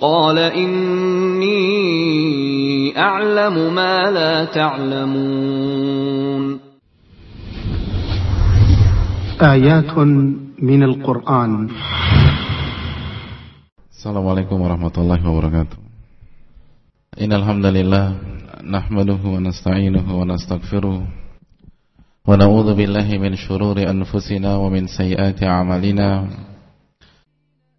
قال إني أعلم ما لا تعلمون. آيات من القرآن. السلام عليكم ورحمة الله وبركاته. إن الحمد لله نحمده ونستعينه ونستغفره ونعوذ بالله من شرور أنفسنا ومن سيئات أعمالنا.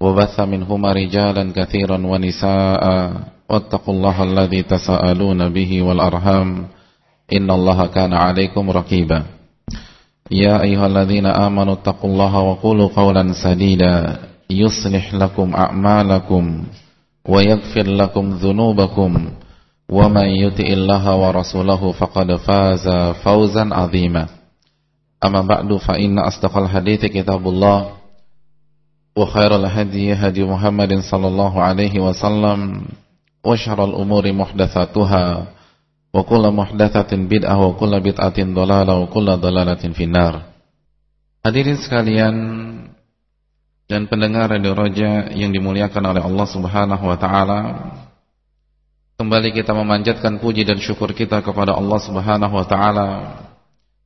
وبث منهما رجالا كثيرا ونساء واتقوا الله الذي تساءلون به والأرham إن الله كان عليكم رقيبا. يا أيها الذين آمنوا اتقوا الله وقولوا قولا سديدا. يصلح لكم أعمالكم ويغفر لكم ذنوبكم. ومن يطع الله ورسوله فقد فاز فوزا عظيما. أما بعد فإن أصدق الحديث كتاب الله. وخير الهدي هدي محمد صلى الله عليه وسلم وشر الأمور محدثاتها وكل محدثة بدعة وكل بدعة ضلالة وكل ضلالة في النار Hadirin sekalian dan pendengar Radio Roja yang dimuliakan oleh Allah Subhanahu wa taala. Kembali kita memanjatkan puji dan syukur kita kepada Allah Subhanahu wa taala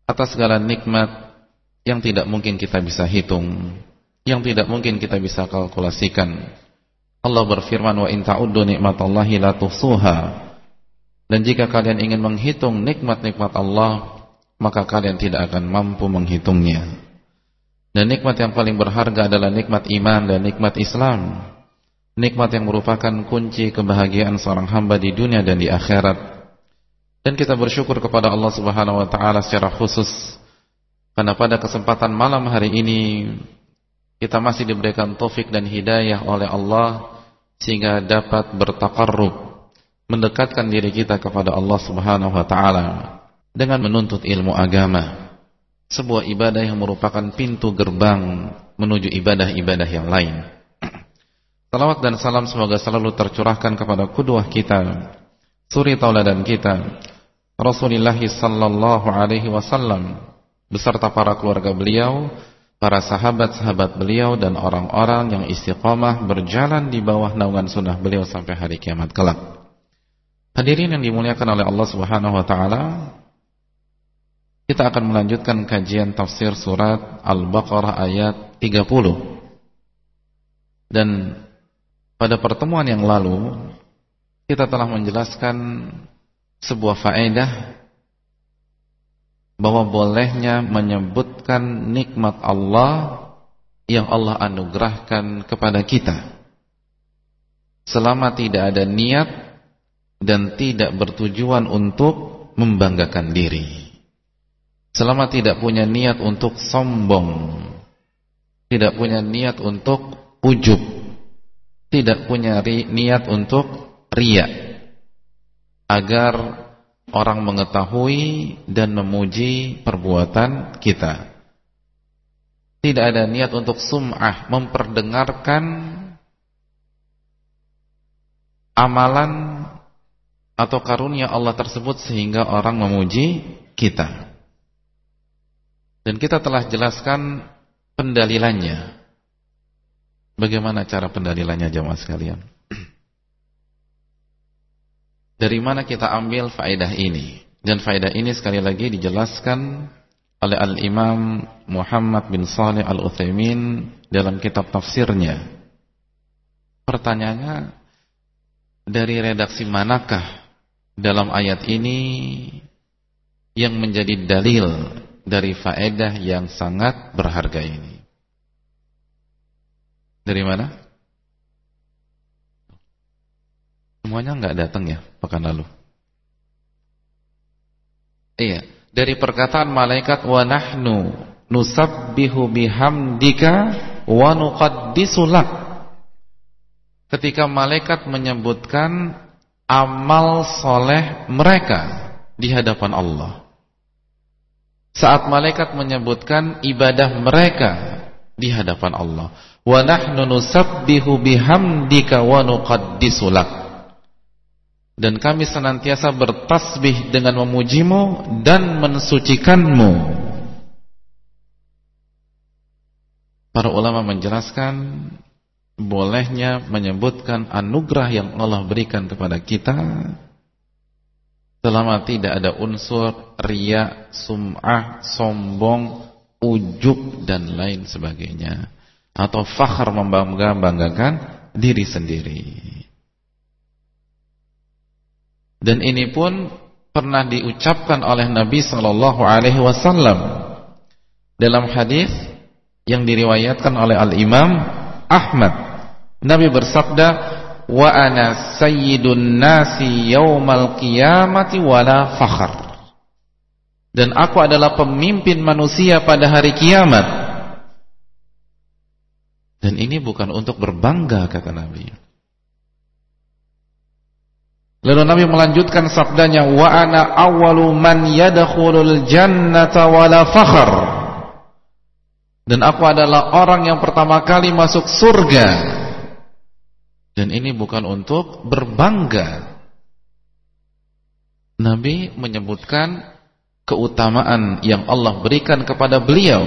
atas segala nikmat yang tidak mungkin kita bisa hitung yang tidak mungkin kita bisa kalkulasikan. Allah berfirman wa in ta'uddu nikmatallahi la tuhsuha. Dan jika kalian ingin menghitung nikmat-nikmat Allah, maka kalian tidak akan mampu menghitungnya. Dan nikmat yang paling berharga adalah nikmat iman dan nikmat Islam. Nikmat yang merupakan kunci kebahagiaan seorang hamba di dunia dan di akhirat. Dan kita bersyukur kepada Allah Subhanahu wa taala secara khusus karena pada kesempatan malam hari ini kita masih diberikan taufik dan hidayah oleh Allah sehingga dapat bertakarrub mendekatkan diri kita kepada Allah Subhanahu wa taala dengan menuntut ilmu agama. Sebuah ibadah yang merupakan pintu gerbang menuju ibadah-ibadah yang lain. Salawat dan salam semoga selalu tercurahkan kepada kudwah kita suri tauladan kita Rasulullah sallallahu alaihi wasallam beserta para keluarga beliau para sahabat-sahabat beliau dan orang-orang yang istiqomah berjalan di bawah naungan sunnah beliau sampai hari kiamat kelak. Hadirin yang dimuliakan oleh Allah Subhanahu wa taala, kita akan melanjutkan kajian tafsir surat Al-Baqarah ayat 30. Dan pada pertemuan yang lalu kita telah menjelaskan sebuah faedah bahwa bolehnya menyebutkan nikmat Allah yang Allah anugerahkan kepada kita. Selama tidak ada niat dan tidak bertujuan untuk membanggakan diri. Selama tidak punya niat untuk sombong. Tidak punya niat untuk ujub. Tidak punya niat untuk riak. Agar orang mengetahui dan memuji perbuatan kita. Tidak ada niat untuk sum'ah, memperdengarkan amalan atau karunia Allah tersebut sehingga orang memuji kita. Dan kita telah jelaskan pendalilannya. Bagaimana cara pendalilannya jemaah sekalian? Dari mana kita ambil faedah ini? Dan faedah ini sekali lagi dijelaskan oleh Al-Imam Muhammad bin Saleh Al-Utsaimin dalam kitab tafsirnya. Pertanyaannya, dari redaksi manakah dalam ayat ini yang menjadi dalil dari faedah yang sangat berharga ini. Dari mana? Semuanya nggak datang ya pekan lalu. Iya, dari perkataan malaikat wa nahnu nusabbihu bihamdika wa nuqaddisu lak. Ketika malaikat menyebutkan amal soleh mereka di hadapan Allah. Saat malaikat menyebutkan ibadah mereka di hadapan Allah. Wa nahnu nusabbihu bihamdika wa nuqaddisu. Dan kami senantiasa bertasbih dengan memujimu dan mensucikanmu. Para ulama menjelaskan bolehnya menyebutkan anugerah yang Allah berikan kepada kita selama tidak ada unsur ria, sum'ah, sombong, ujub dan lain sebagainya atau fakhar membangga-banggakan diri sendiri. Dan ini pun pernah diucapkan oleh Nabi sallallahu alaihi wasallam dalam hadis yang diriwayatkan oleh Al-Imam Ahmad. Nabi bersabda, wa ana sayyidun nasi yaumal qiyamati wala fakhr dan aku adalah pemimpin manusia pada hari kiamat. Dan ini bukan untuk berbangga kata Nabi Lalu Nabi melanjutkan sabdanya wa ana awwalu man yadkhulul jannata wala fakhr dan aku adalah orang yang pertama kali masuk surga dan ini bukan untuk berbangga. Nabi menyebutkan keutamaan yang Allah berikan kepada beliau.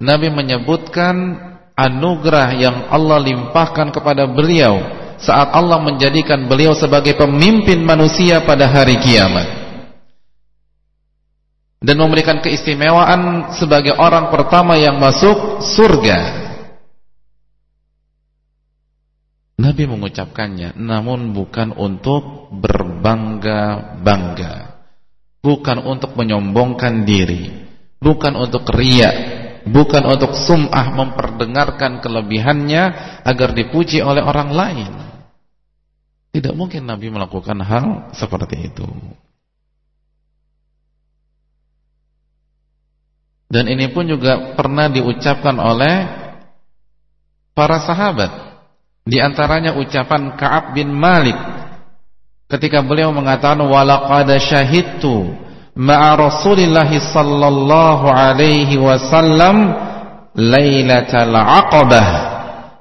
Nabi menyebutkan anugerah yang Allah limpahkan kepada beliau saat Allah menjadikan beliau sebagai pemimpin manusia pada hari kiamat. Dan memberikan keistimewaan sebagai orang pertama yang masuk surga. Nabi mengucapkannya namun bukan untuk berbangga-bangga. Bukan untuk menyombongkan diri, bukan untuk riak, bukan untuk sum'ah memperdengarkan kelebihannya agar dipuji oleh orang lain. Tidak mungkin Nabi melakukan hal seperti itu. Dan ini pun juga pernah diucapkan oleh para sahabat di antaranya ucapan Ka'ab bin Malik ketika beliau mengatakan walaqad syahidtu ma'a Rasulillah sallallahu alaihi wasallam lailatal aqabah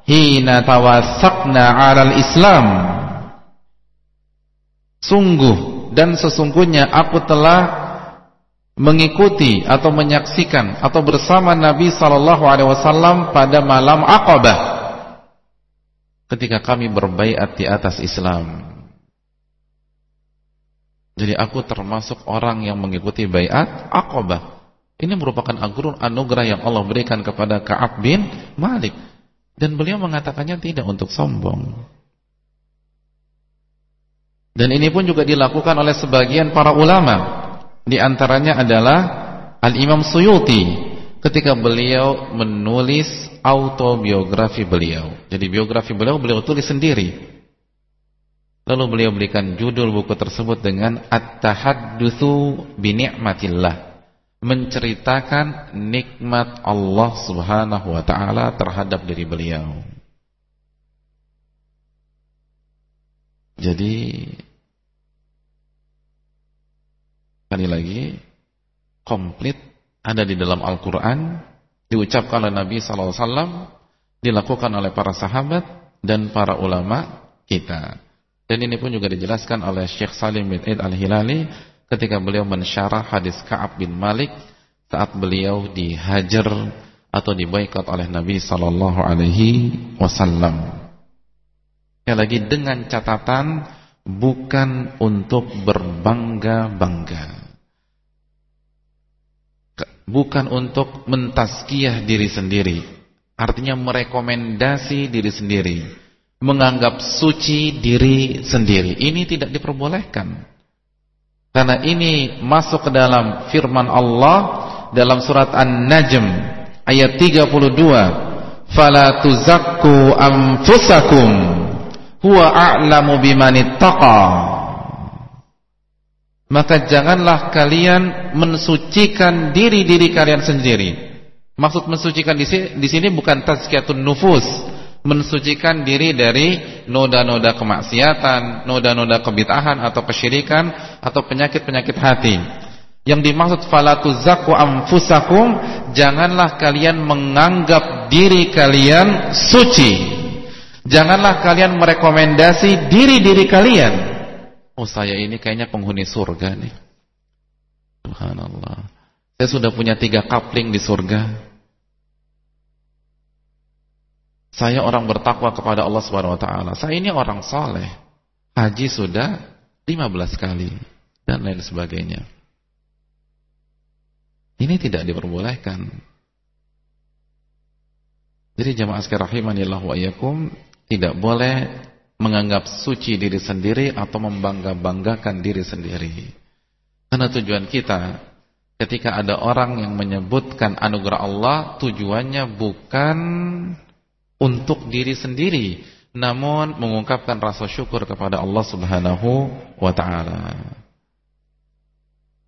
hina tawassaqna 'alal Islam Sungguh dan sesungguhnya aku telah mengikuti atau menyaksikan atau bersama Nabi sallallahu alaihi wasallam pada malam Aqabah ketika kami berbaiat di atas Islam. Jadi aku termasuk orang yang mengikuti baiat Aqabah. Ini merupakan anugerah yang Allah berikan kepada Ka'ab bin Malik. Dan beliau mengatakannya tidak untuk sombong. Dan ini pun juga dilakukan oleh sebagian para ulama. Di antaranya adalah Al-Imam Suyuti ketika beliau menulis autobiografi beliau. Jadi biografi beliau beliau tulis sendiri. Lalu beliau berikan judul buku tersebut dengan At-Tahaddutsu bi Ni'matillah. Menceritakan nikmat Allah Subhanahu wa taala terhadap diri beliau. Jadi sekali lagi komplit ada di dalam Al-Quran diucapkan oleh Nabi SAW dilakukan oleh para sahabat dan para ulama kita dan ini pun juga dijelaskan oleh Syekh Salim bin Aid Al-Hilali ketika beliau mensyarah hadis Ka'ab bin Malik saat beliau dihajar atau diboikot oleh Nabi Sallallahu Alaihi Wasallam. Sekali lagi dengan catatan bukan untuk berbangga-bangga bukan untuk mentaskiyah diri sendiri. Artinya merekomendasi diri sendiri, menganggap suci diri sendiri. Ini tidak diperbolehkan. Karena ini masuk ke dalam firman Allah dalam surat An-Najm ayat 32. Fala tuzakku anfusakum huwa a'lamu bimanittaqa. Maka janganlah kalian mensucikan diri-diri kalian sendiri. Maksud mensucikan di sini, di sini bukan tazkiyatun nufus, mensucikan diri dari noda-noda kemaksiatan, noda-noda kebitahan atau kesyirikan atau penyakit-penyakit hati. Yang dimaksud falatu zakku amfusakum, janganlah kalian menganggap diri kalian suci. Janganlah kalian merekomendasi diri-diri kalian. Oh saya ini kayaknya penghuni surga nih. Subhanallah. Saya sudah punya tiga kapling di surga. Saya orang bertakwa kepada Allah Subhanahu wa taala. Saya ini orang soleh. Haji sudah 15 kali dan lain sebagainya. Ini tidak diperbolehkan. Jadi jamaah sekalian rahimanillah wa iyyakum tidak boleh menganggap suci diri sendiri atau membangga-banggakan diri sendiri. Karena tujuan kita ketika ada orang yang menyebutkan anugerah Allah tujuannya bukan untuk diri sendiri namun mengungkapkan rasa syukur kepada Allah Subhanahu wa taala.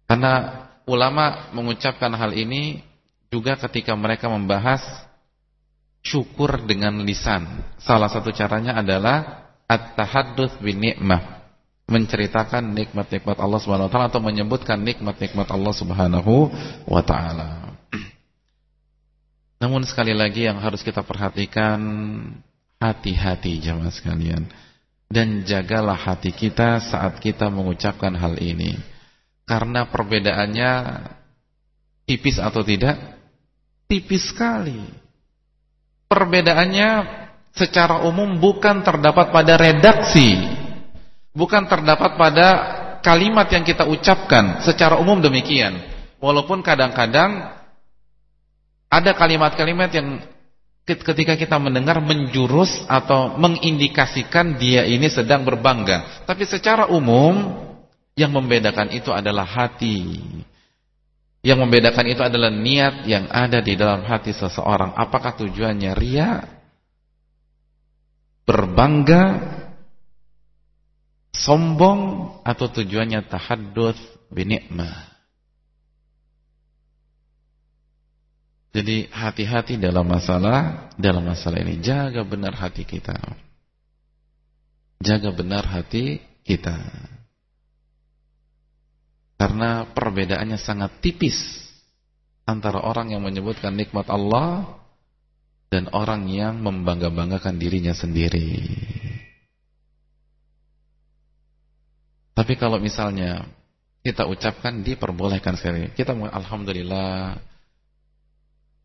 Karena ulama mengucapkan hal ini juga ketika mereka membahas syukur dengan lisan. Salah satu caranya adalah at-tahadduts bin ni'mah, menceritakan nikmat-nikmat Allah Subhanahu wa taala atau menyebutkan nikmat-nikmat Allah Subhanahu wa taala. Namun sekali lagi yang harus kita perhatikan hati-hati jemaah sekalian dan jagalah hati kita saat kita mengucapkan hal ini. Karena perbedaannya tipis atau tidak? Tipis sekali. Perbedaannya secara umum bukan terdapat pada redaksi, bukan terdapat pada kalimat yang kita ucapkan secara umum demikian. Walaupun kadang-kadang ada kalimat-kalimat yang ketika kita mendengar menjurus atau mengindikasikan dia ini sedang berbangga. Tapi secara umum yang membedakan itu adalah hati. Yang membedakan itu adalah niat yang ada di dalam hati seseorang. Apakah tujuannya ria? Berbangga? Sombong? Atau tujuannya tahadduts binikmah? Jadi hati-hati dalam masalah dalam masalah ini. Jaga benar hati kita. Jaga benar hati kita. Karena perbedaannya sangat tipis antara orang yang menyebutkan nikmat Allah dan orang yang membangga-banggakan dirinya sendiri. Tapi kalau misalnya kita ucapkan diperbolehkan sekali. Kita alhamdulillah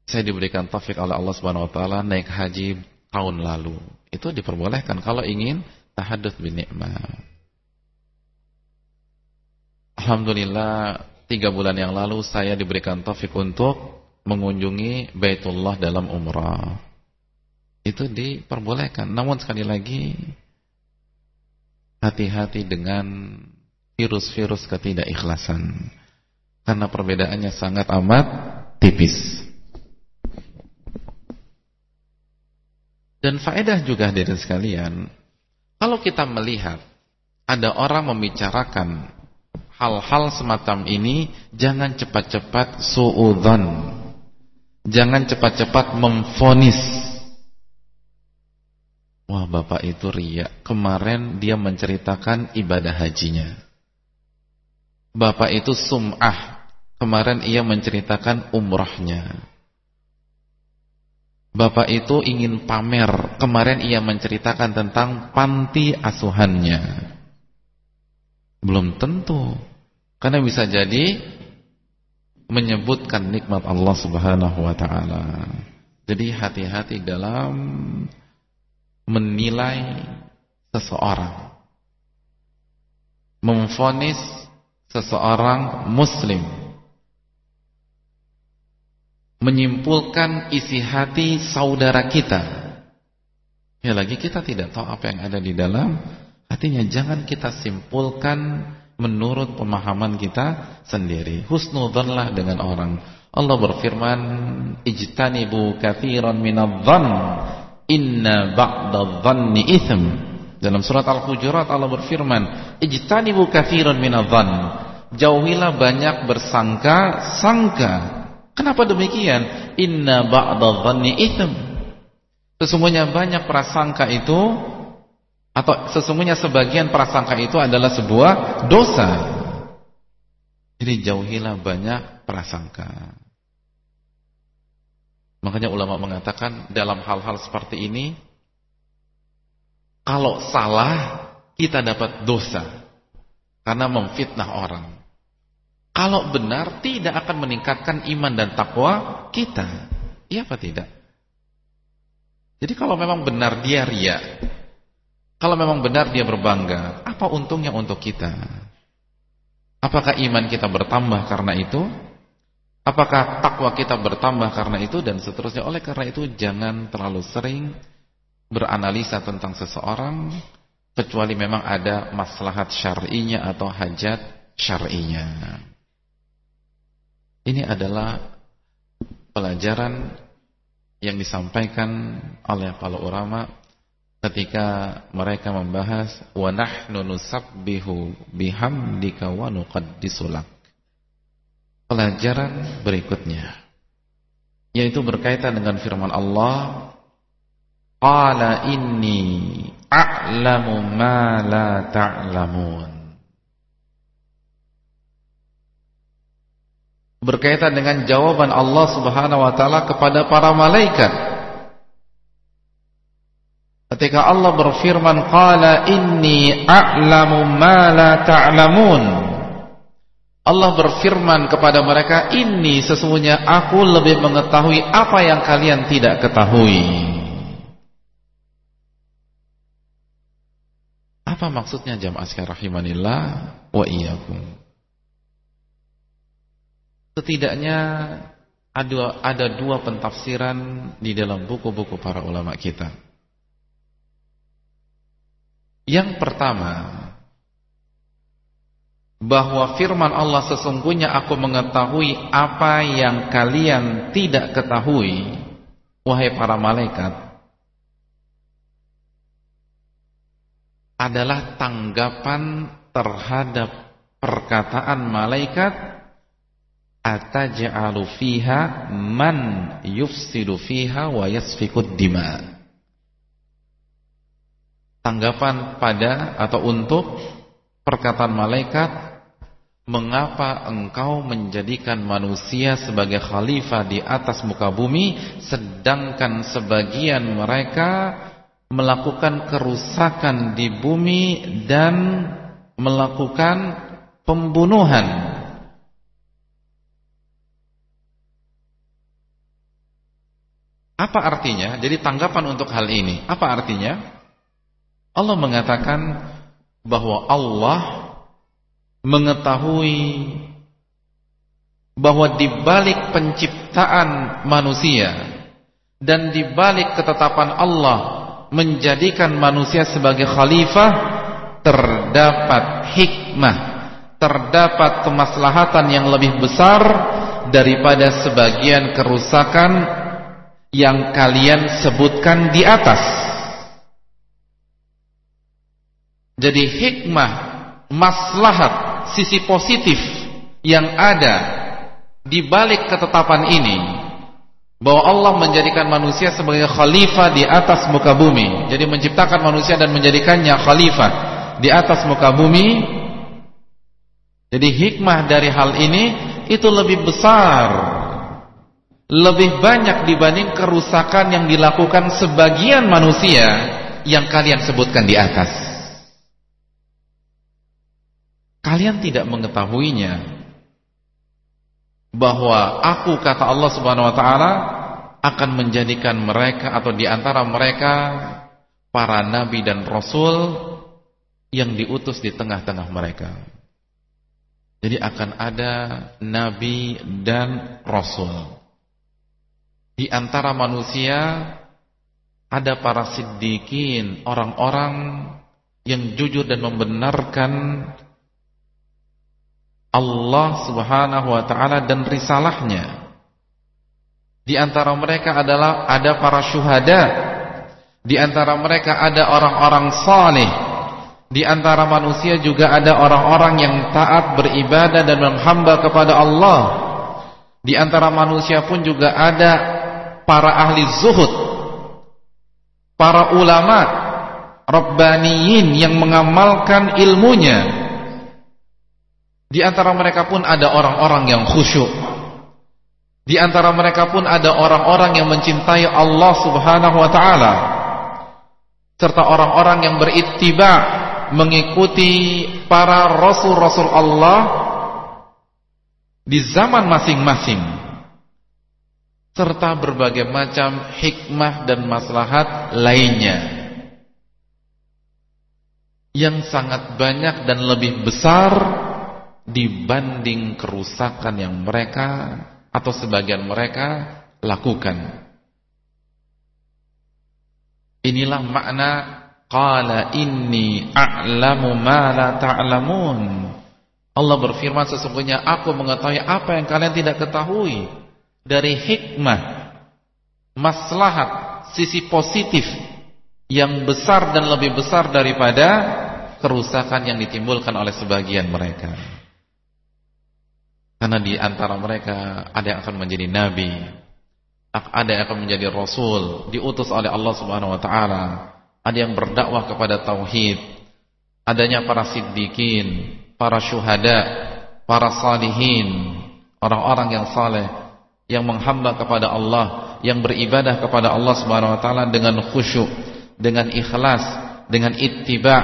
saya diberikan taufik oleh Allah Subhanahu wa naik haji tahun lalu. Itu diperbolehkan kalau ingin tahadduts bin nikmah. Alhamdulillah tiga bulan yang lalu saya diberikan taufik untuk mengunjungi Baitullah dalam umrah. Itu diperbolehkan. Namun sekali lagi hati-hati dengan virus-virus ketidakikhlasan. Karena perbedaannya sangat amat tipis. Dan faedah juga dari sekalian, kalau kita melihat ada orang membicarakan hal-hal semacam ini, jangan cepat-cepat suudzon. Jangan cepat-cepat memfonis. Wah, Bapak itu ria. Kemarin dia menceritakan ibadah hajinya. Bapak itu sum'ah. Kemarin ia menceritakan umrahnya. Bapak itu ingin pamer. Kemarin ia menceritakan tentang panti asuhannya. Belum tentu. Karena bisa jadi menyebutkan nikmat Allah Subhanahu wa taala. Jadi hati-hati dalam menilai seseorang. Memfonis seseorang muslim menyimpulkan isi hati saudara kita. Ya lagi kita tidak tahu apa yang ada di dalam hatinya. Jangan kita simpulkan menurut pemahaman kita sendiri. Husnudzanlah dengan orang. Allah berfirman, "Ijtanibu katsiran minadh-dhann, inna ba'dadh-dhanni itsm." Dalam surat Al-Hujurat Allah berfirman, "Ijtanibu katsiran minadh-dhann." Jauhilah banyak bersangka-sangka. Kenapa demikian? Inna ba'dadh-dhanni itsm. Sesungguhnya banyak prasangka itu atau sesungguhnya sebagian prasangka itu adalah sebuah dosa. Jadi jauhilah banyak prasangka. Makanya ulama mengatakan dalam hal-hal seperti ini kalau salah kita dapat dosa karena memfitnah orang. Kalau benar tidak akan meningkatkan iman dan takwa kita. Iya apa tidak? Jadi kalau memang benar dia ria, kalau memang benar dia berbangga, apa untungnya untuk kita? Apakah iman kita bertambah karena itu? Apakah takwa kita bertambah karena itu dan seterusnya? Oleh karena itu jangan terlalu sering beranalisa tentang seseorang kecuali memang ada maslahat syar'inya atau hajat syar'inya. Ini adalah pelajaran yang disampaikan oleh para ulama ketika mereka membahas wa nahnu nusabbihu bihamdika wa nuqaddisu Pelajaran berikutnya yaitu berkaitan dengan firman Allah qala inni a'lamu ma la ta'lamun. Berkaitan dengan jawaban Allah Subhanahu wa taala kepada para malaikat Ketika Allah berfirman qala inni a'lamu ma la ta'lamun. Allah berfirman kepada mereka, "Ini sesungguhnya aku lebih mengetahui apa yang kalian tidak ketahui." Apa maksudnya jamaah sekalian rahimanillah wa iyyakum? Setidaknya ada ada dua pentafsiran di dalam buku-buku para ulama kita. Yang pertama bahwa firman Allah sesungguhnya aku mengetahui apa yang kalian tidak ketahui wahai para malaikat adalah tanggapan terhadap perkataan malaikat ataj'alu fiha man yufsidu fiha wa yasfikud dima' tanggapan pada atau untuk perkataan malaikat mengapa engkau menjadikan manusia sebagai khalifah di atas muka bumi sedangkan sebagian mereka melakukan kerusakan di bumi dan melakukan pembunuhan? Apa artinya? Jadi tanggapan untuk hal ini apa artinya Allah mengatakan bahwa Allah mengetahui bahwa di balik penciptaan manusia dan di balik ketetapan Allah menjadikan manusia sebagai khalifah terdapat hikmah, terdapat kemaslahatan yang lebih besar daripada sebagian kerusakan yang kalian sebutkan di atas. Jadi hikmah, maslahat, sisi positif yang ada di balik ketetapan ini bahwa Allah menjadikan manusia sebagai khalifah di atas muka bumi. Jadi menciptakan manusia dan menjadikannya khalifah di atas muka bumi. Jadi hikmah dari hal ini itu lebih besar, lebih banyak dibanding kerusakan yang dilakukan sebagian manusia yang kalian sebutkan di atas. Kalian tidak mengetahuinya bahwa aku kata Allah Subhanahu wa taala akan menjadikan mereka atau di antara mereka para nabi dan rasul yang diutus di tengah-tengah mereka. Jadi akan ada nabi dan rasul. Di antara manusia ada para siddiqin, orang-orang yang jujur dan membenarkan Allah Subhanahu wa taala dan risalahnya. Di antara mereka adalah ada para syuhada. Di antara mereka ada orang-orang saleh. Di antara manusia juga ada orang-orang yang taat beribadah dan menghamba kepada Allah. Di antara manusia pun juga ada para ahli zuhud. Para ulama rabbaniyin yang mengamalkan ilmunya di antara mereka pun ada orang-orang yang khusyuk. Di antara mereka pun ada orang-orang yang mencintai Allah Subhanahu wa taala. Serta orang-orang yang berittiba mengikuti para rasul-rasul Allah di zaman masing-masing. Serta berbagai macam hikmah dan maslahat lainnya yang sangat banyak dan lebih besar dibanding kerusakan yang mereka atau sebagian mereka lakukan. Inilah makna qala inni a'lamu ma la ta'lamun. Allah berfirman sesungguhnya aku mengetahui apa yang kalian tidak ketahui dari hikmah, maslahat, sisi positif yang besar dan lebih besar daripada kerusakan yang ditimbulkan oleh sebagian mereka. Karena di antara mereka ada yang akan menjadi nabi, ada yang akan menjadi rasul, diutus oleh Allah Subhanahu wa taala, ada yang berdakwah kepada tauhid, adanya para siddiqin, para syuhada, para salihin, orang-orang yang saleh yang menghamba kepada Allah, yang beribadah kepada Allah Subhanahu wa taala dengan khusyuk, dengan ikhlas, dengan ittiba,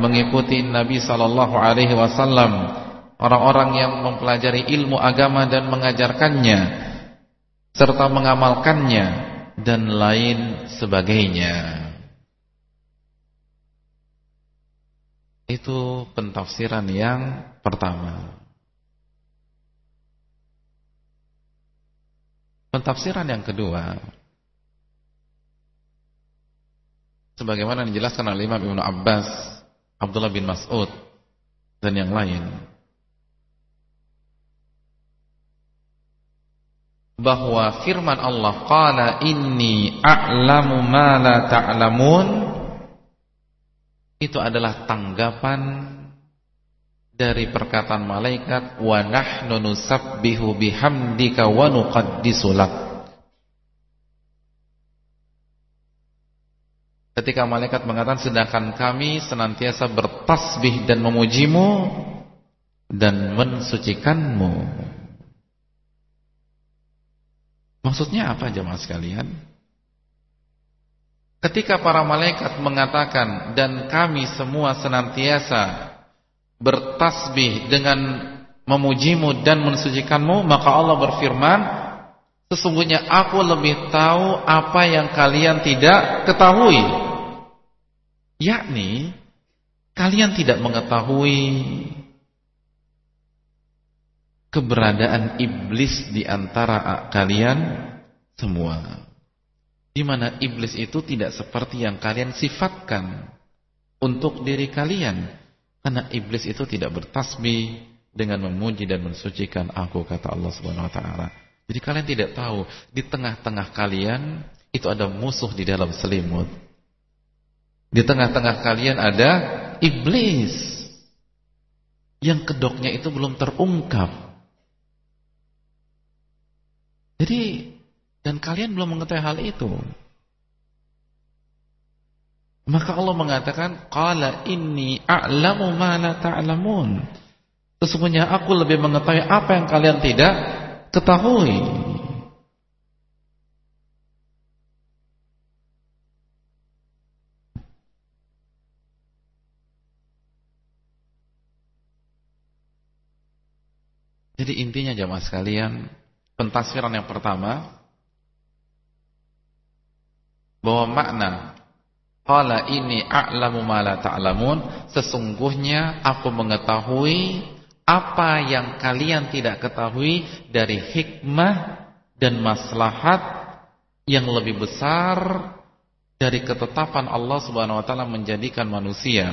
mengikuti Nabi sallallahu alaihi wasallam orang-orang yang mempelajari ilmu agama dan mengajarkannya serta mengamalkannya dan lain sebagainya. Itu pentafsiran yang pertama. Pentafsiran yang kedua sebagaimana dijelaskan oleh Imam Ibnu Abbas, Abdullah bin Mas'ud dan yang lain bahwa firman Allah qala inni a'lamu ma la ta'lamun itu adalah tanggapan dari perkataan malaikat wa nahnu nusabbihu bihamdika wa nuqaddisu Ketika malaikat mengatakan sedangkan kami senantiasa bertasbih dan memujimu dan mensucikanmu Maksudnya apa jemaah sekalian? Ketika para malaikat mengatakan dan kami semua senantiasa bertasbih dengan memujimu dan mensucikanmu, maka Allah berfirman, sesungguhnya aku lebih tahu apa yang kalian tidak ketahui. Yakni kalian tidak mengetahui keberadaan iblis di antara kalian semua. Di mana iblis itu tidak seperti yang kalian sifatkan untuk diri kalian. Karena iblis itu tidak bertasbih dengan memuji dan mensucikan aku kata Allah Subhanahu wa taala. Jadi kalian tidak tahu di tengah-tengah kalian itu ada musuh di dalam selimut. Di tengah-tengah kalian ada iblis yang kedoknya itu belum terungkap. Jadi dan kalian belum mengetahui hal itu. Maka Allah mengatakan qala inni a'lamu ma la ta'lamun. Sesungguhnya aku lebih mengetahui apa yang kalian tidak ketahui. Jadi intinya jamaah sekalian pentasfiran yang pertama bahwa makna qala ini a'lamu ma la ta'lamun sesungguhnya aku mengetahui apa yang kalian tidak ketahui dari hikmah dan maslahat yang lebih besar dari ketetapan Allah Subhanahu wa taala menjadikan manusia.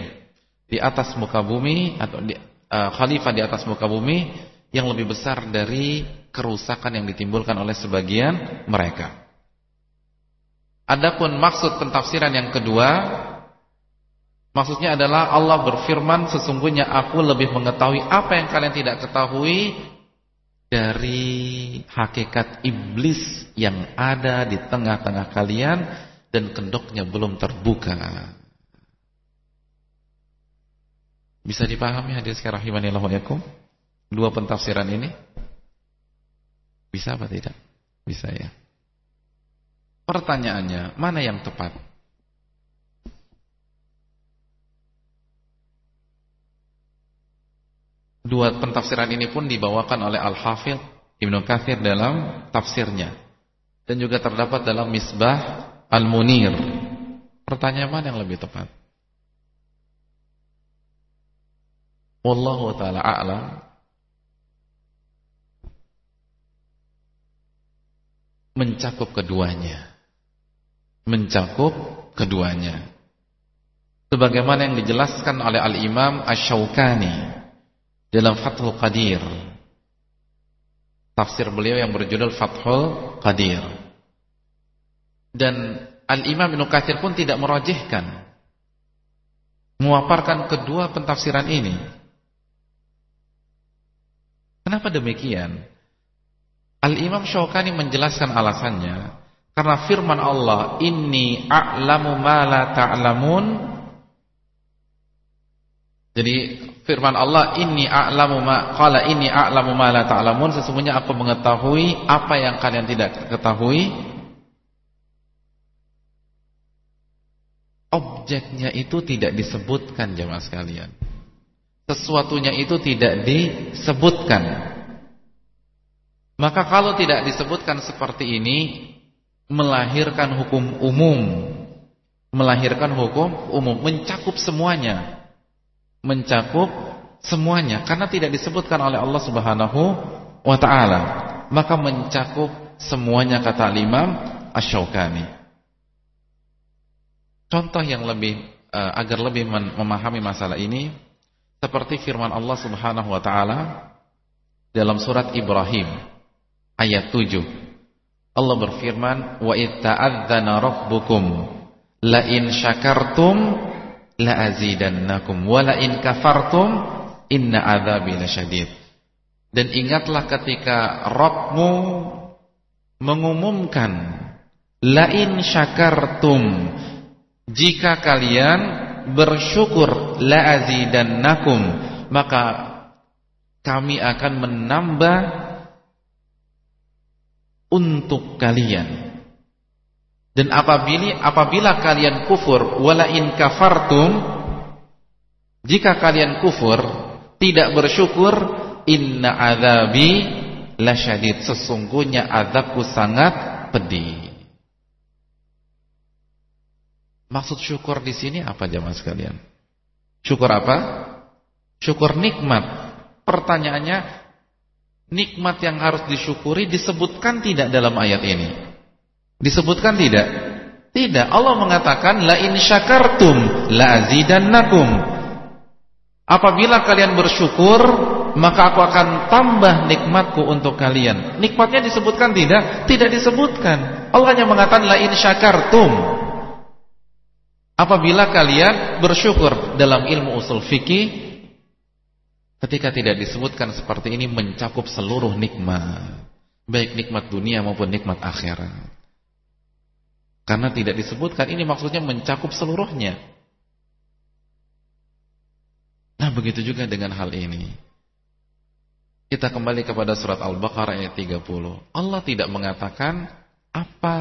Di atas muka bumi atau di, uh, khalifah di atas muka bumi yang lebih besar dari kerusakan yang ditimbulkan oleh sebagian mereka. Adapun maksud pentafsiran yang kedua Maksudnya adalah Allah berfirman sesungguhnya aku lebih mengetahui apa yang kalian tidak ketahui dari hakikat iblis yang ada di tengah-tengah kalian dan kendoknya belum terbuka. Bisa dipahami hadis rahimanillah wa yakum? Dua pentafsiran ini? Bisa apa tidak? Bisa ya. Pertanyaannya, mana yang tepat? Dua pentafsiran ini pun dibawakan oleh Al-Hafidh Ibnu Katsir dalam tafsirnya dan juga terdapat dalam Misbah Al-Munir. Pertanyaan mana yang lebih tepat? Wallahu taala a'lam. Mencakup keduanya. Mencakup keduanya. Sebagaimana yang dijelaskan oleh Al-Imam Asy-Syaukani dalam Fathul Qadir. Tafsir beliau yang berjudul Fathul Qadir. Dan Al-Imam Ibn Katsir pun tidak merajihkan memaparkan kedua pentafsiran ini. Kenapa demikian? Al-Imam Syaukani menjelaskan alasannya. Karena firman Allah, "Inni a'lamu ma la ta'lamun." Jadi firman Allah inni a'lamu ma qala inni a'lamu ma la ta'lamun. Sesungguhnya aku mengetahui apa yang kalian tidak ketahui. Objeknya itu tidak disebutkan jemaah sekalian. Sesuatunya itu tidak disebutkan maka kalau tidak disebutkan seperti ini melahirkan hukum umum. Melahirkan hukum umum. Mencakup semuanya. Mencakup semuanya. Karena tidak disebutkan oleh Allah Subhanahu wa taala. Maka mencakup semuanya kata Imam Asy-Syaukani. Contoh yang lebih uh, agar lebih memahami masalah ini seperti firman Allah Subhanahu wa taala dalam surat Ibrahim ayat 7 Allah berfirman wa itta'adzana rabbukum la in syakartum la azidannakum wala in kafartum inna adzabi lasyadid. Dan ingatlah ketika Rabbmu mengumumkan la in syakartum jika kalian bersyukur la azidannakum maka kami akan menambah untuk kalian dan apabila apabila kalian kufur wala in kafartum jika kalian kufur tidak bersyukur inna adzabi lasyadid sesungguhnya azabku sangat pedih. Maksud syukur di sini apa jemaah sekalian? Syukur apa? Syukur nikmat. Pertanyaannya nikmat yang harus disyukuri disebutkan tidak dalam ayat ini? Disebutkan tidak? Tidak. Allah mengatakan la in syakartum la azidannakum. Apabila kalian bersyukur, maka aku akan tambah nikmatku untuk kalian. Nikmatnya disebutkan tidak? Tidak disebutkan. Allah hanya mengatakan la in syakartum. Apabila kalian bersyukur dalam ilmu usul fikih ketika tidak disebutkan seperti ini mencakup seluruh nikmat, baik nikmat dunia maupun nikmat akhirat. Karena tidak disebutkan ini maksudnya mencakup seluruhnya. Nah begitu juga dengan hal ini. Kita kembali kepada surat Al-Baqarah ayat 30. Allah tidak mengatakan apa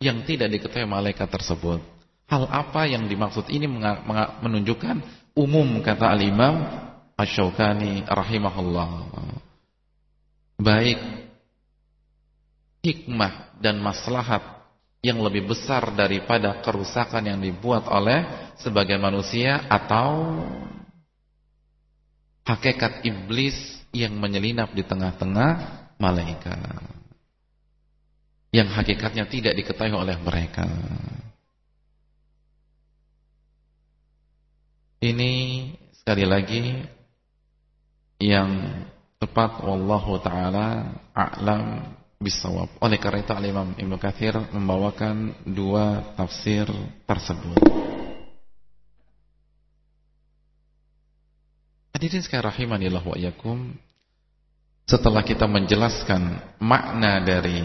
yang tidak diketahui malaikat tersebut. Hal apa yang dimaksud ini menunjukkan umum kata Al-Imam Asy-Syaukani rahimahullah. Baik hikmah dan maslahat yang lebih besar daripada kerusakan yang dibuat oleh sebagian manusia atau hakikat iblis yang menyelinap di tengah-tengah malaikat yang hakikatnya tidak diketahui oleh mereka. Ini sekali lagi yang tepat wallahu taala a'lam bisawab. Oleh karena itu Al-Imam Ibnu Katsir membawakan dua tafsir tersebut. Hadirin sekalian rahimanillah wa iyyakum. Setelah kita menjelaskan makna dari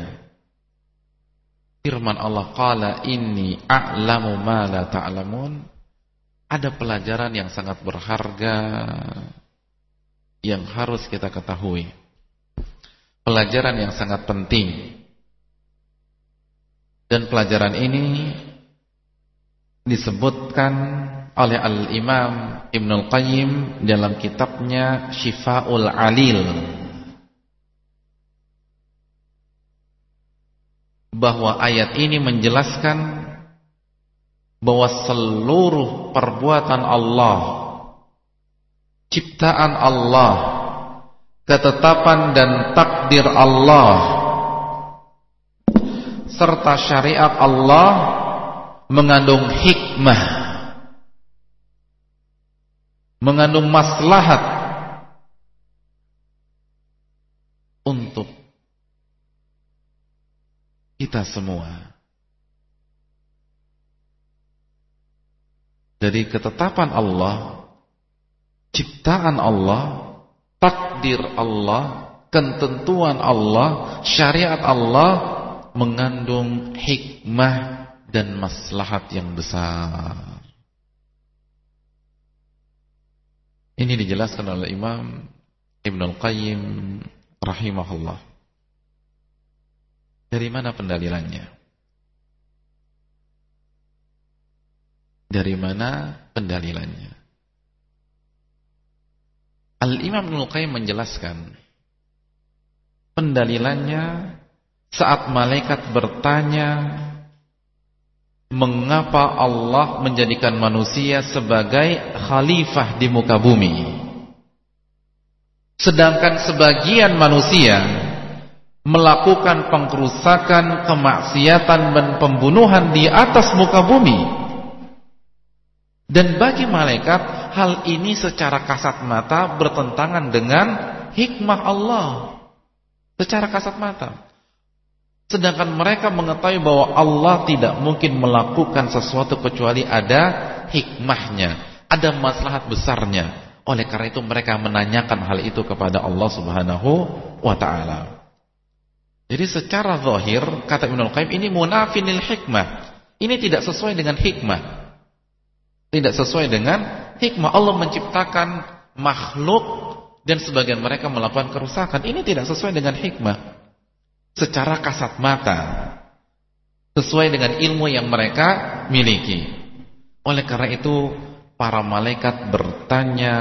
firman Allah qala inni a'lamu ma la ta'lamun, ada pelajaran yang sangat berharga yang harus kita ketahui pelajaran yang sangat penting. Dan pelajaran ini disebutkan oleh Al-Imam Ibn Al-Qayyim dalam kitabnya Shifa'ul Alil bahwa ayat ini menjelaskan bahwa seluruh perbuatan Allah ciptaan Allah ketetapan dan takdir Allah serta syariat Allah mengandung hikmah mengandung maslahat untuk kita semua. Dari ketetapan Allah ciptaan Allah takdir Allah, ketentuan Allah, syariat Allah mengandung hikmah dan maslahat yang besar. Ini dijelaskan oleh Imam Ibn Al-Qayyim rahimahullah. Dari mana pendalilannya? Dari mana pendalilannya? Al-Imam Ibnu Qayyim menjelaskan pendalilannya saat malaikat bertanya mengapa Allah menjadikan manusia sebagai khalifah di muka bumi? Sedangkan sebagian manusia melakukan pengkerusakan, kemaksiatan dan pembunuhan di atas muka bumi. Dan bagi malaikat hal ini secara kasat mata bertentangan dengan hikmah Allah. Secara kasat mata. Sedangkan mereka mengetahui bahwa Allah tidak mungkin melakukan sesuatu kecuali ada hikmahnya, ada maslahat besarnya. Oleh karena itu mereka menanyakan hal itu kepada Allah Subhanahu wa taala. Jadi secara zahir kata Ibnu Qayyim ini munafinil hikmah. Ini tidak sesuai dengan hikmah. Tidak sesuai dengan hikmah Allah menciptakan makhluk dan sebagian mereka melakukan kerusakan. Ini tidak sesuai dengan hikmah. Secara kasat mata. Sesuai dengan ilmu yang mereka miliki. Oleh karena itu para malaikat bertanya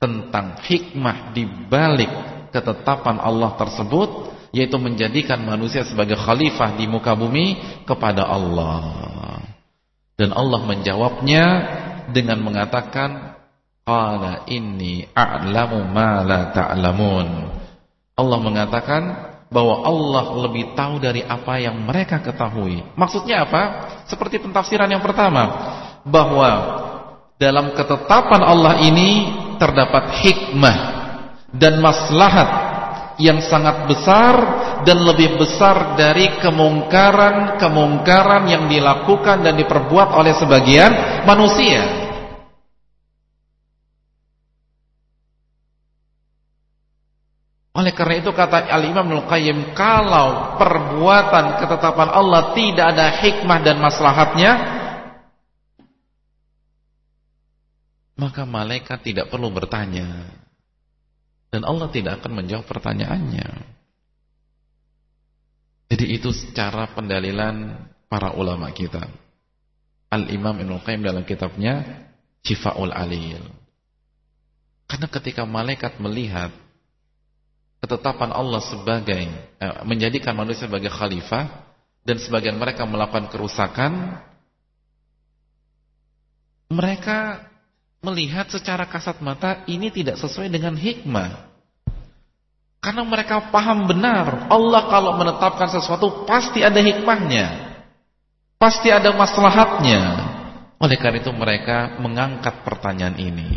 tentang hikmah di balik ketetapan Allah tersebut yaitu menjadikan manusia sebagai khalifah di muka bumi kepada Allah. Dan Allah menjawabnya dengan mengatakan qala inni a'lamu ma la ta'lamun. Allah mengatakan bahwa Allah lebih tahu dari apa yang mereka ketahui. Maksudnya apa? Seperti pentafsiran yang pertama, bahwa dalam ketetapan Allah ini terdapat hikmah dan maslahat yang sangat besar dan lebih besar dari kemungkaran-kemungkaran yang dilakukan dan diperbuat oleh sebagian manusia. Oleh karena itu kata Al-Imam Al Qayyim kalau perbuatan ketetapan Allah tidak ada hikmah dan maslahatnya maka malaikat tidak perlu bertanya. Dan Allah tidak akan menjawab pertanyaannya. Jadi itu secara pendalilan para ulama kita. Al-Imam Ibn Qayyim dalam kitabnya Shifa'ul Alil. Karena ketika malaikat melihat ketetapan Allah sebagai eh, menjadikan manusia sebagai khalifah dan sebagian mereka melakukan kerusakan, mereka melihat secara kasat mata ini tidak sesuai dengan hikmah. Karena mereka paham benar, Allah kalau menetapkan sesuatu pasti ada hikmahnya. Pasti ada maslahatnya. Oleh karena itu mereka mengangkat pertanyaan ini.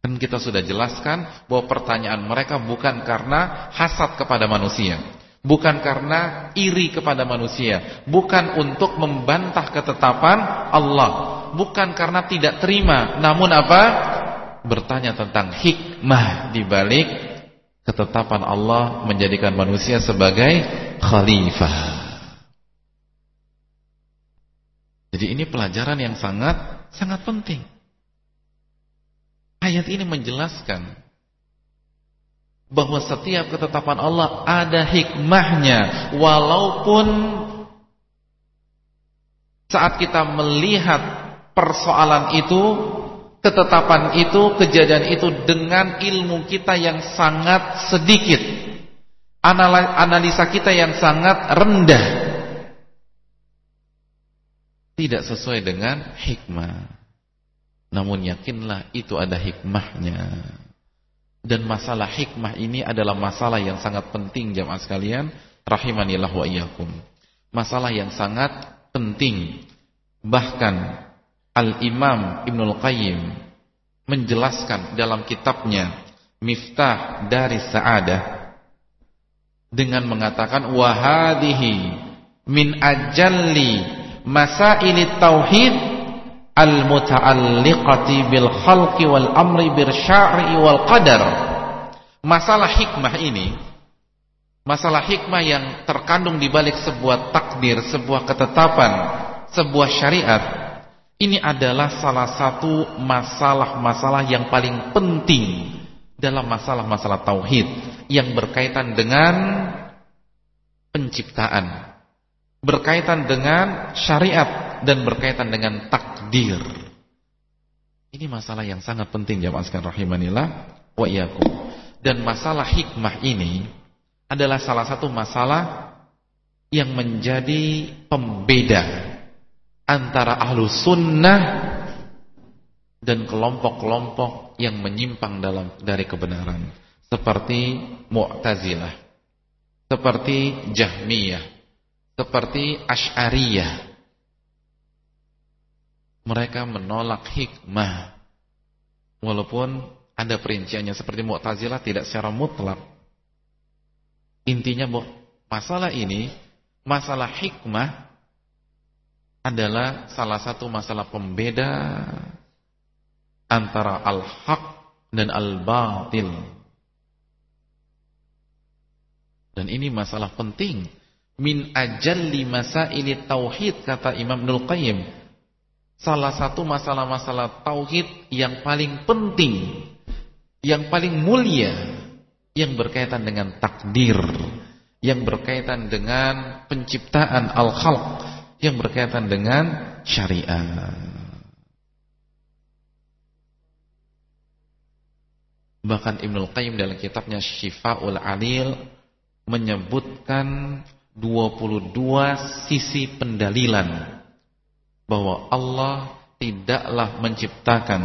Kan kita sudah jelaskan bahwa pertanyaan mereka bukan karena hasad kepada manusia. Bukan karena iri kepada manusia. Bukan untuk membantah ketetapan Allah. Bukan karena tidak terima. Namun apa? Bertanya tentang hikmah dibalik ketetapan Allah menjadikan manusia sebagai khalifah. Jadi ini pelajaran yang sangat sangat penting. Ayat ini menjelaskan bahwa setiap ketetapan Allah ada hikmahnya walaupun saat kita melihat persoalan itu ketetapan itu kejadian itu dengan ilmu kita yang sangat sedikit analisa kita yang sangat rendah tidak sesuai dengan hikmah namun yakinlah itu ada hikmahnya. Dan masalah hikmah ini adalah masalah yang sangat penting jamaah sekalian, rahimanillah wa iyyakum. Masalah yang sangat penting. Bahkan Al-Imam Ibnul Qayyim menjelaskan dalam kitabnya Miftah dari Sa'adah dengan mengatakan wahadihi min ajalli masailit tauhid al-muta'alliqati bil khalqi wal amri bir syar'i wal qadar. Masalah hikmah ini masalah hikmah yang terkandung di balik sebuah takdir, sebuah ketetapan, sebuah syariat ini adalah salah satu masalah-masalah yang paling penting dalam masalah-masalah tauhid yang berkaitan dengan penciptaan, berkaitan dengan syariat dan berkaitan dengan takdir. Ini masalah yang sangat penting jamaah sekalian rahimanillah wa iyyakum. Dan masalah hikmah ini adalah salah satu masalah yang menjadi pembeda antara ahlu sunnah dan kelompok-kelompok yang menyimpang dalam dari kebenaran. Seperti Mu'tazilah, seperti Jahmiyah, seperti Asy'ariyah. Mereka menolak hikmah. Walaupun ada perinciannya seperti Mu'tazilah tidak secara mutlak. Intinya masalah ini masalah hikmah adalah salah satu masalah pembeda antara al-haq dan al-batil. Dan ini masalah penting. Min ajalli masaili tauhid kata Imam Nul Qayyim. Salah satu masalah-masalah tauhid yang paling penting, yang paling mulia, yang berkaitan dengan takdir, yang berkaitan dengan penciptaan al-khalq, yang berkaitan dengan syariat. Bahkan Ibnul Qayyim dalam kitabnya Syifaul Alil menyebutkan 22 sisi pendalilan bahwa Allah tidaklah menciptakan,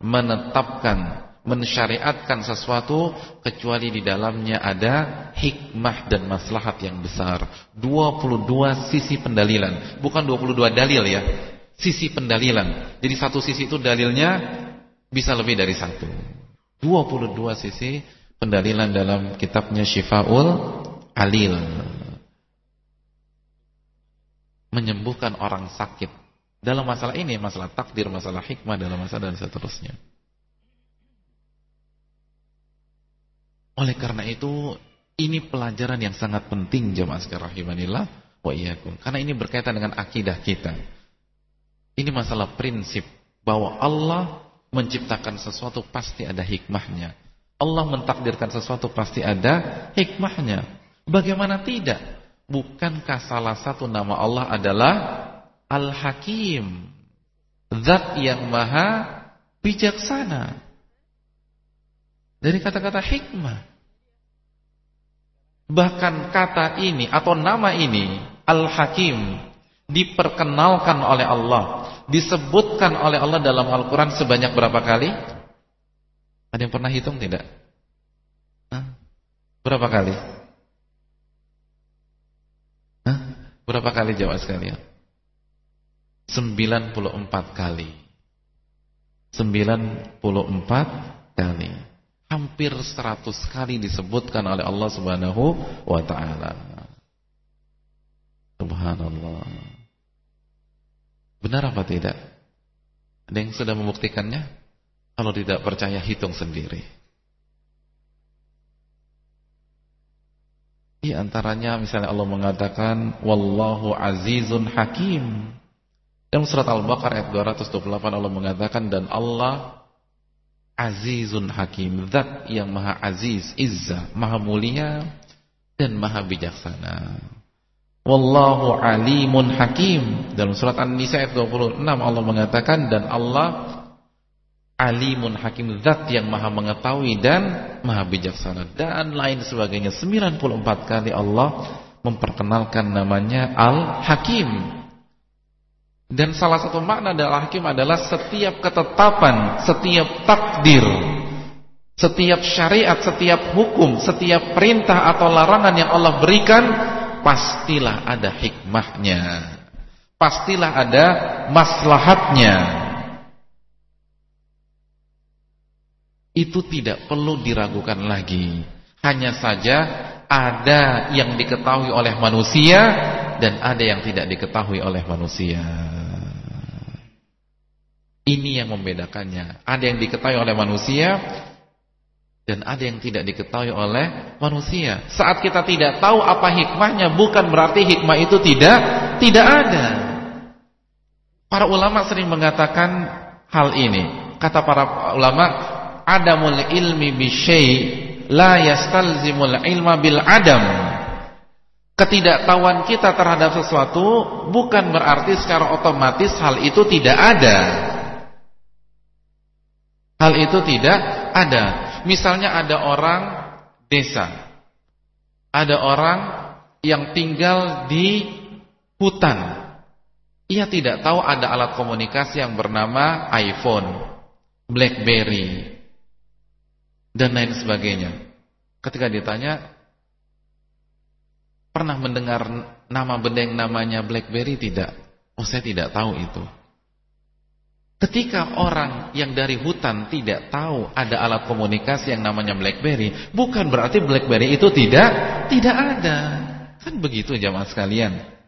menetapkan, mensyariatkan sesuatu kecuali di dalamnya ada hikmah dan maslahat yang besar. 22 sisi pendalilan, bukan 22 dalil ya. Sisi pendalilan. Jadi satu sisi itu dalilnya bisa lebih dari satu. 22 sisi pendalilan dalam kitabnya Syifaul Alil. Menyembuhkan orang sakit dalam masalah ini, masalah takdir, masalah hikmah, dalam masalah dan seterusnya. Oleh karena itu, ini pelajaran yang sangat penting jemaah sekalian rahimanillah wa iyyakum. Karena ini berkaitan dengan akidah kita. Ini masalah prinsip bahwa Allah menciptakan sesuatu pasti ada hikmahnya. Allah mentakdirkan sesuatu pasti ada hikmahnya. Bagaimana tidak? Bukankah salah satu nama Allah adalah Al-Hakim Zat yang maha bijaksana Dari kata-kata hikmah Bahkan kata ini atau nama ini Al-Hakim Diperkenalkan oleh Allah Disebutkan oleh Allah dalam Al-Quran sebanyak berapa kali? Ada yang pernah hitung tidak? Hah? Berapa kali? Hah? Berapa kali jawab sekalian? 94 kali 94 kali. Hampir 100 kali disebutkan oleh Allah Subhanahu wa taala. Subhanallah. Benar apa tidak? Ada yang sudah membuktikannya? Kalau tidak percaya hitung sendiri. Di antaranya misalnya Allah mengatakan wallahu azizun hakim. Dalam surat Al-Baqarah ayat 228 Allah mengatakan dan Allah azizun hakim, zat yang maha aziz, izzah, maha mulia dan maha bijaksana. Wallahu alimun hakim. Dalam surat An-Nisa ayat 26 Allah mengatakan dan Allah alimun hakim zat yang maha mengetahui dan maha bijaksana dan lain sebagainya 94 kali Allah memperkenalkan namanya Al-Hakim dan salah satu makna dari Al-Hakim adalah setiap ketetapan setiap takdir setiap syariat, setiap hukum setiap perintah atau larangan yang Allah berikan pastilah ada hikmahnya pastilah ada maslahatnya itu tidak perlu diragukan lagi. Hanya saja ada yang diketahui oleh manusia dan ada yang tidak diketahui oleh manusia. Ini yang membedakannya. Ada yang diketahui oleh manusia dan ada yang tidak diketahui oleh manusia. Saat kita tidak tahu apa hikmahnya bukan berarti hikmah itu tidak tidak ada. Para ulama sering mengatakan hal ini. Kata para ulama, adamul ilmi bisyai la yastalzimul ilma bil adam. Ketidaktahuan kita terhadap sesuatu bukan berarti secara otomatis hal itu tidak ada. Hal itu tidak ada. Misalnya ada orang desa. Ada orang yang tinggal di hutan. Ia tidak tahu ada alat komunikasi yang bernama iPhone, BlackBerry, dan lain sebagainya. Ketika ditanya, pernah mendengar nama benda namanya BlackBerry tidak? Oh saya tidak tahu itu. Ketika orang yang dari hutan tidak tahu ada alat komunikasi yang namanya BlackBerry, bukan berarti BlackBerry itu tidak tidak ada. Kan begitu jamaah sekalian.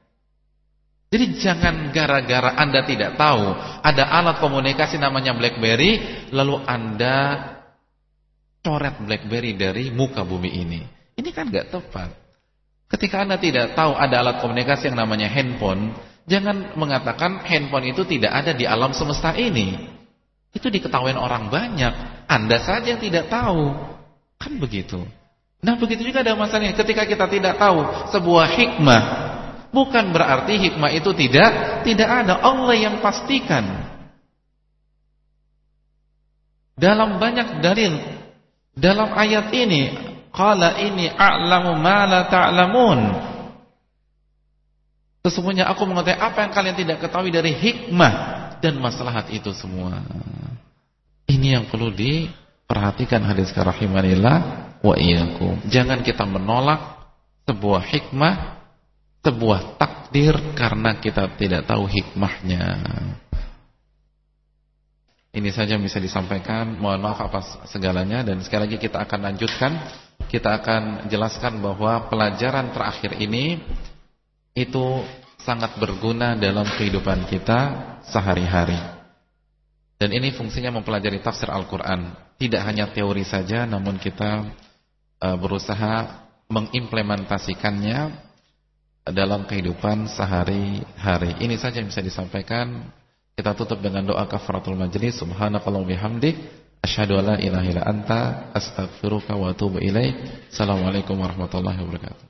Jadi jangan gara-gara Anda tidak tahu ada alat komunikasi namanya BlackBerry lalu Anda coret BlackBerry dari muka bumi ini. Ini kan gak tepat. Ketika Anda tidak tahu ada alat komunikasi yang namanya handphone, jangan mengatakan handphone itu tidak ada di alam semesta ini. Itu diketahui orang banyak. Anda saja yang tidak tahu. Kan begitu. Nah begitu juga ada masalahnya. Ketika kita tidak tahu sebuah hikmah, bukan berarti hikmah itu tidak tidak ada. Allah yang pastikan. Dalam banyak dalil dalam ayat ini, qala ini a'lamu ma la ta'lamun. Sesungguhnya aku mengetahui apa yang kalian tidak ketahui dari hikmah dan maslahat itu semua. Ini yang perlu diperhatikan hadis karahimanillah wa iyyakum. Jangan kita menolak sebuah hikmah, sebuah takdir karena kita tidak tahu hikmahnya. Ini saja yang bisa disampaikan. Mohon maaf atas segalanya dan sekali lagi kita akan lanjutkan. Kita akan jelaskan bahwa pelajaran terakhir ini itu sangat berguna dalam kehidupan kita sehari-hari. Dan ini fungsinya mempelajari tafsir Al-Qur'an. Tidak hanya teori saja namun kita uh, berusaha mengimplementasikannya dalam kehidupan sehari-hari. Ini saja yang bisa disampaikan. Kita tutup dengan doa kafaratul majlis. Subhanakallah bihamdik. Asyhadu an la ilaha illa anta astaghfiruka wa atubu ilaik. Assalamualaikum warahmatullahi wabarakatuh.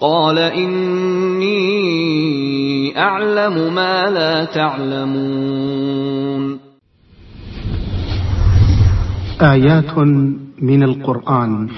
قال إني أعلم ما لا تعلمون. آيات من القرآن.